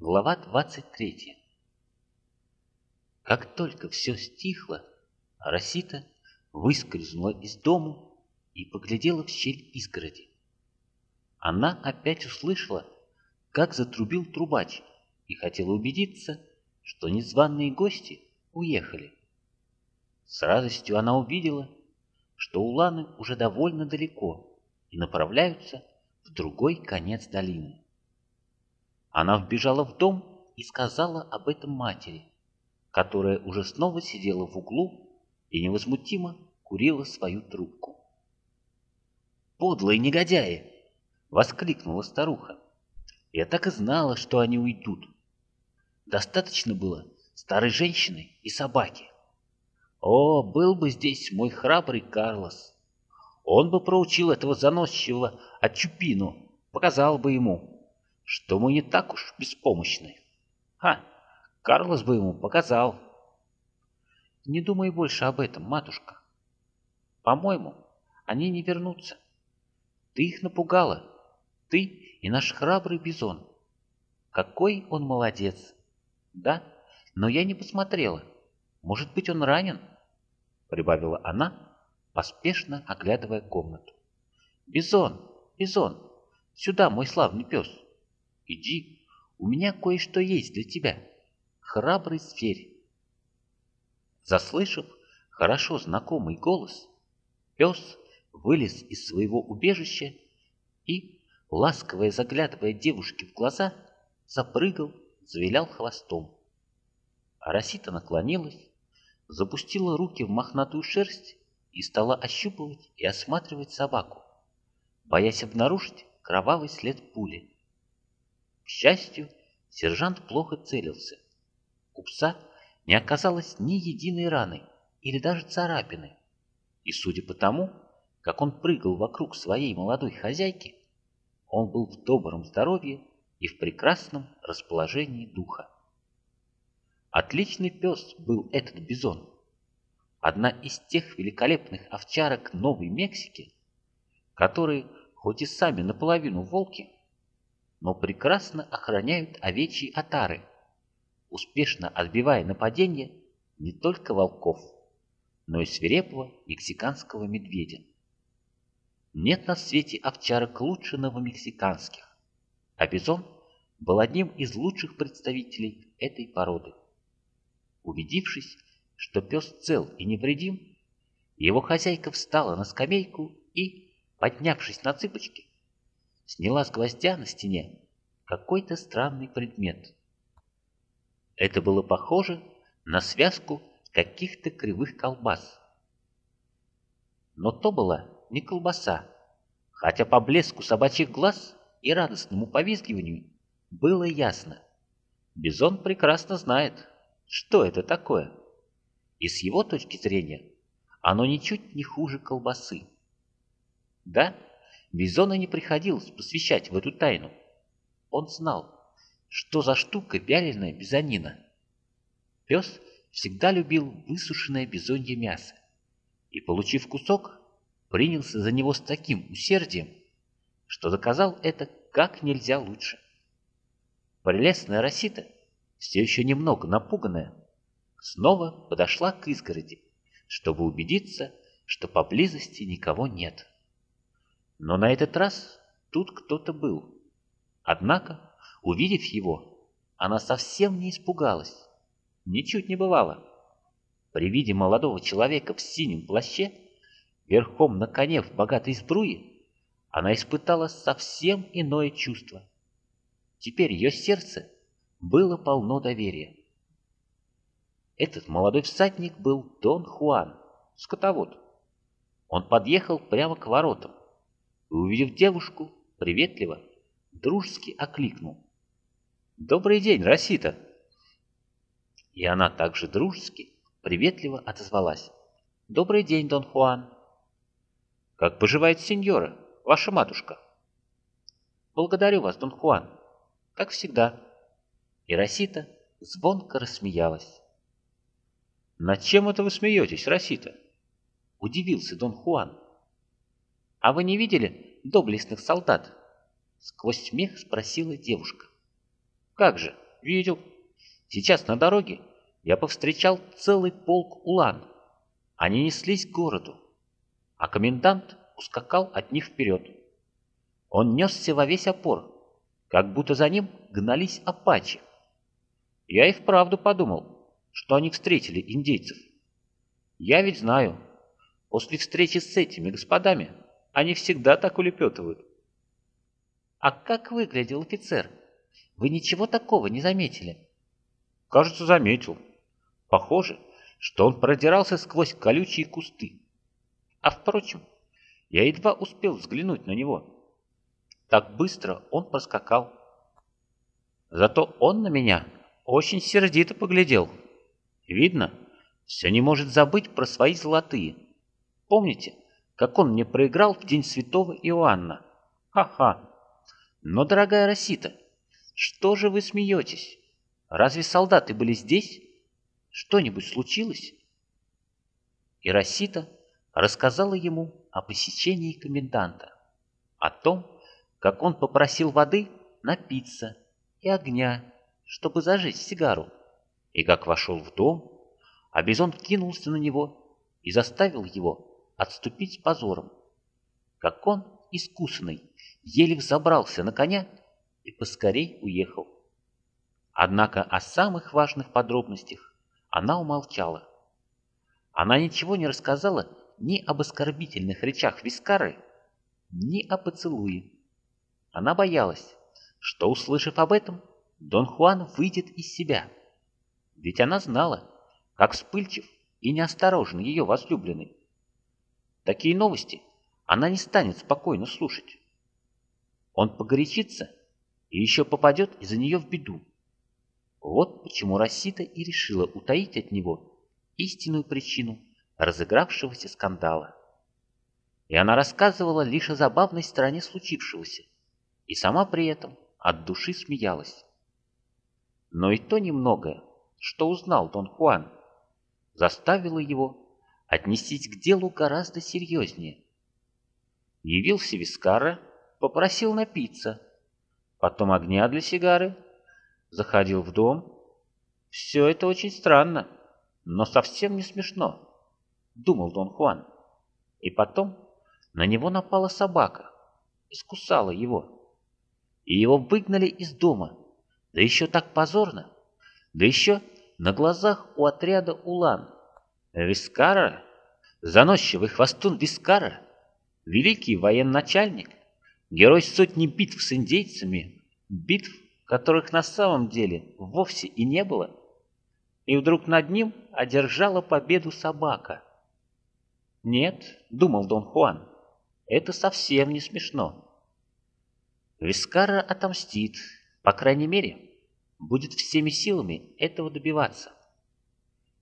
Глава 23 Как только все стихло, Росита выскользнула из дому и поглядела в щель изгороди. Она опять услышала, как затрубил трубач, и хотела убедиться, что незваные гости уехали. С радостью она увидела, что уланы уже довольно далеко и направляются в другой конец долины. Она вбежала в дом и сказала об этом матери, которая уже снова сидела в углу и невозмутимо курила свою трубку. «Подлые негодяи!» — воскликнула старуха. «Я так и знала, что они уйдут. Достаточно было старой женщины и собаки. О, был бы здесь мой храбрый Карлос! Он бы проучил этого заносчивого Ачупину, показал бы ему, что мы не так уж беспомощны. Ха, Карлос бы ему показал. Не думай больше об этом, матушка. По-моему, они не вернутся. Ты их напугала. Ты и наш храбрый бизон. Какой он молодец. Да, но я не посмотрела. Может быть, он ранен? Прибавила она, поспешно оглядывая комнату. Бизон, бизон, сюда, мой славный пес. Иди, у меня кое-что есть для тебя. Храбрый зверь. Заслышав хорошо знакомый голос, пес вылез из своего убежища и, ласково заглядывая девушке в глаза, запрыгал, завилял хвостом. А Росита наклонилась, запустила руки в мохнатую шерсть и стала ощупывать и осматривать собаку, боясь обнаружить кровавый след пули. К счастью, сержант плохо целился. У пса не оказалось ни единой раны или даже царапины. И судя по тому, как он прыгал вокруг своей молодой хозяйки, он был в добром здоровье и в прекрасном расположении духа. Отличный пес был этот бизон. Одна из тех великолепных овчарок Новой Мексики, которые, хоть и сами наполовину волки, но прекрасно охраняют овечьи отары, успешно отбивая нападения не только волков, но и свирепого мексиканского медведя. Нет на свете овчарок лучше новомексиканских, а Бизон был одним из лучших представителей этой породы. Убедившись, что пес цел и невредим, его хозяйка встала на скамейку и, поднявшись на цыпочки, сняла с гвоздя на стене какой-то странный предмет. Это было похоже на связку каких-то кривых колбас. Но то была не колбаса, хотя по блеску собачьих глаз и радостному повизгиванию было ясно. Бизон прекрасно знает, что это такое. И с его точки зрения оно ничуть не хуже колбасы. Да, Бизона не приходилось посвящать в эту тайну. Он знал, что за штука вяленая бизонина. Пес всегда любил высушенное бизонье мясо и, получив кусок, принялся за него с таким усердием, что доказал это как нельзя лучше. Прелестная Росита, все еще немного напуганная, снова подошла к изгороди, чтобы убедиться, что поблизости никого нет. Но на этот раз тут кто-то был. Однако, увидев его, она совсем не испугалась. Ничуть не бывало. При виде молодого человека в синем плаще, верхом на коне в богатой сбруе, она испытала совсем иное чувство. Теперь ее сердце было полно доверия. Этот молодой всадник был Дон Хуан, скотовод. Он подъехал прямо к воротам увидев девушку, приветливо, дружески окликнул. «Добрый день, Росита!» И она также дружески, приветливо отозвалась. «Добрый день, Дон Хуан!» «Как поживает сеньора, ваша матушка?» «Благодарю вас, Дон Хуан, как всегда!» И Росита звонко рассмеялась. «Над чем это вы смеетесь, Росита?» Удивился Дон Хуан. «А вы не видели доблестных солдат?» Сквозь смех спросила девушка. «Как же? видел. Сейчас на дороге я повстречал целый полк улан. Они неслись к городу, а комендант ускакал от них вперед. Он несся во весь опор, как будто за ним гнались апачи. Я и вправду подумал, что они встретили индейцев. Я ведь знаю, после встречи с этими господами они всегда так улепетывают. А как выглядел офицер? Вы ничего такого не заметили? Кажется, заметил. Похоже, что он продирался сквозь колючие кусты. А впрочем, я едва успел взглянуть на него. Так быстро он проскакал. Зато он на меня очень сердито поглядел. Видно, все не может забыть про свои золотые. Помните, как он мне проиграл в день святого Иоанна? Ха-ха! Но, дорогая Росита, что же вы смеетесь? Разве солдаты были здесь? Что-нибудь случилось? И Росита рассказала ему о посещении коменданта, о том, как он попросил воды напиться и огня, чтобы зажечь сигару, и как вошел в дом, а Бизон кинулся на него и заставил его отступить с позором. Как он, искусный, еле взобрался на коня и поскорей уехал. Однако о самых важных подробностях она умолчала. Она ничего не рассказала ни об оскорбительных речах Вискары, ни о поцелуе. Она боялась, что, услышав об этом, Дон Хуан выйдет из себя. Ведь она знала, как вспыльчив и неосторожен ее возлюбленный. Такие новости она не станет спокойно слушать. Он погорячится и еще попадет из-за нее в беду. Вот почему Рассита и решила утаить от него истинную причину разыгравшегося скандала. И она рассказывала лишь о забавной стороне случившегося, и сама при этом от души смеялась. Но и то немногое, что узнал Дон Хуан, заставило его отнестись к делу гораздо серьезнее. Явился Вискара, попросил напиться, потом огня для сигары, заходил в дом. Все это очень странно, но совсем не смешно, думал Дон Хуан. И потом на него напала собака, искусала его. И его выгнали из дома, да еще так позорно, да еще на глазах у отряда Улан. Вискара, заносчивый хвостун Вискара, великий военачальник, герой сотни битв с индейцами, битв, которых на самом деле вовсе и не было, и вдруг над ним одержала победу собака. «Нет», — думал Дон Хуан, — «это совсем не смешно». Вискара отомстит, по крайней мере, будет всеми силами этого добиваться.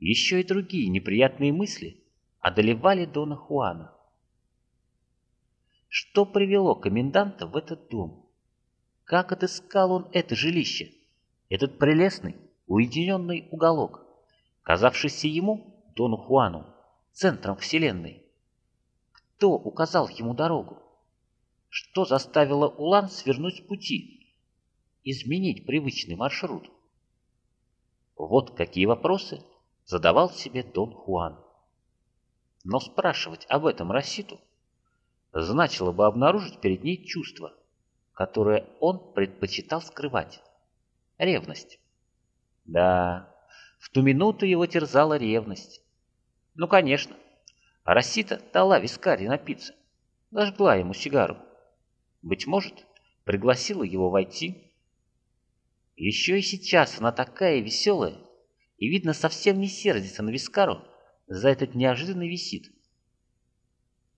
Еще и другие неприятные мысли одолевали Дона Хуана. Что привело коменданта в этот дом? Как отыскал он это жилище, этот прелестный, уединенный уголок, казавшийся ему, Дону Хуану, центром вселенной? Кто указал ему дорогу? Что заставило Улан свернуть с пути, изменить привычный маршрут? Вот какие вопросы задавал себе Дон Хуан. Но спрашивать об этом Расситу значило бы обнаружить перед ней чувство, которое он предпочитал скрывать. Ревность. Да, в ту минуту его терзала ревность. Ну, конечно, Рассита дала Вискаре напиться, зажгла ему сигару. Быть может, пригласила его войти еще и сейчас она такая веселая, и, видно, совсем не сердится на Вискару за этот неожиданный визит.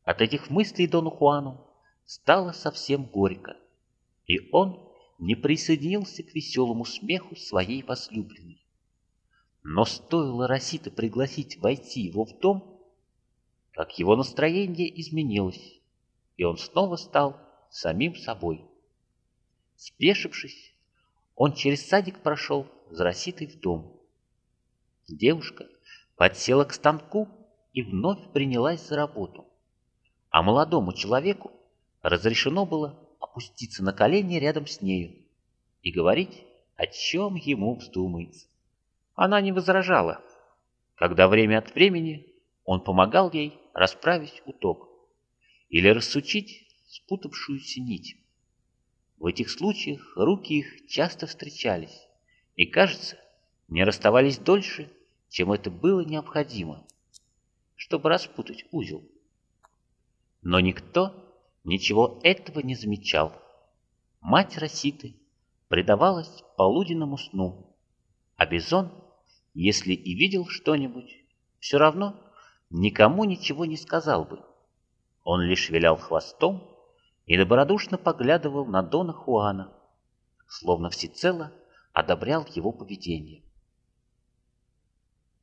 От этих мыслей Дону Хуану стало совсем горько, и он не присоединился к веселому смеху своей возлюбленной. Но стоило Росита пригласить войти его в дом, как его настроение изменилось, и он снова стал самим собой. Спешившись, он через садик прошел за Роситой в дом. Девушка подсела к станку и вновь принялась за работу. А молодому человеку разрешено было опуститься на колени рядом с нею и говорить о чем ему вздумается. Она не возражала, когда время от времени он помогал ей расправить уток или рассучить спутавшуюся нить. В этих случаях руки их часто встречались и, кажется, не расставались дольше, чем это было необходимо, чтобы распутать узел. Но никто ничего этого не замечал. Мать Роситы предавалась полуденному сну, а Бизон, если и видел что-нибудь, все равно никому ничего не сказал бы. Он лишь вилял хвостом и добродушно поглядывал на Дона Хуана, словно всецело одобрял его поведение.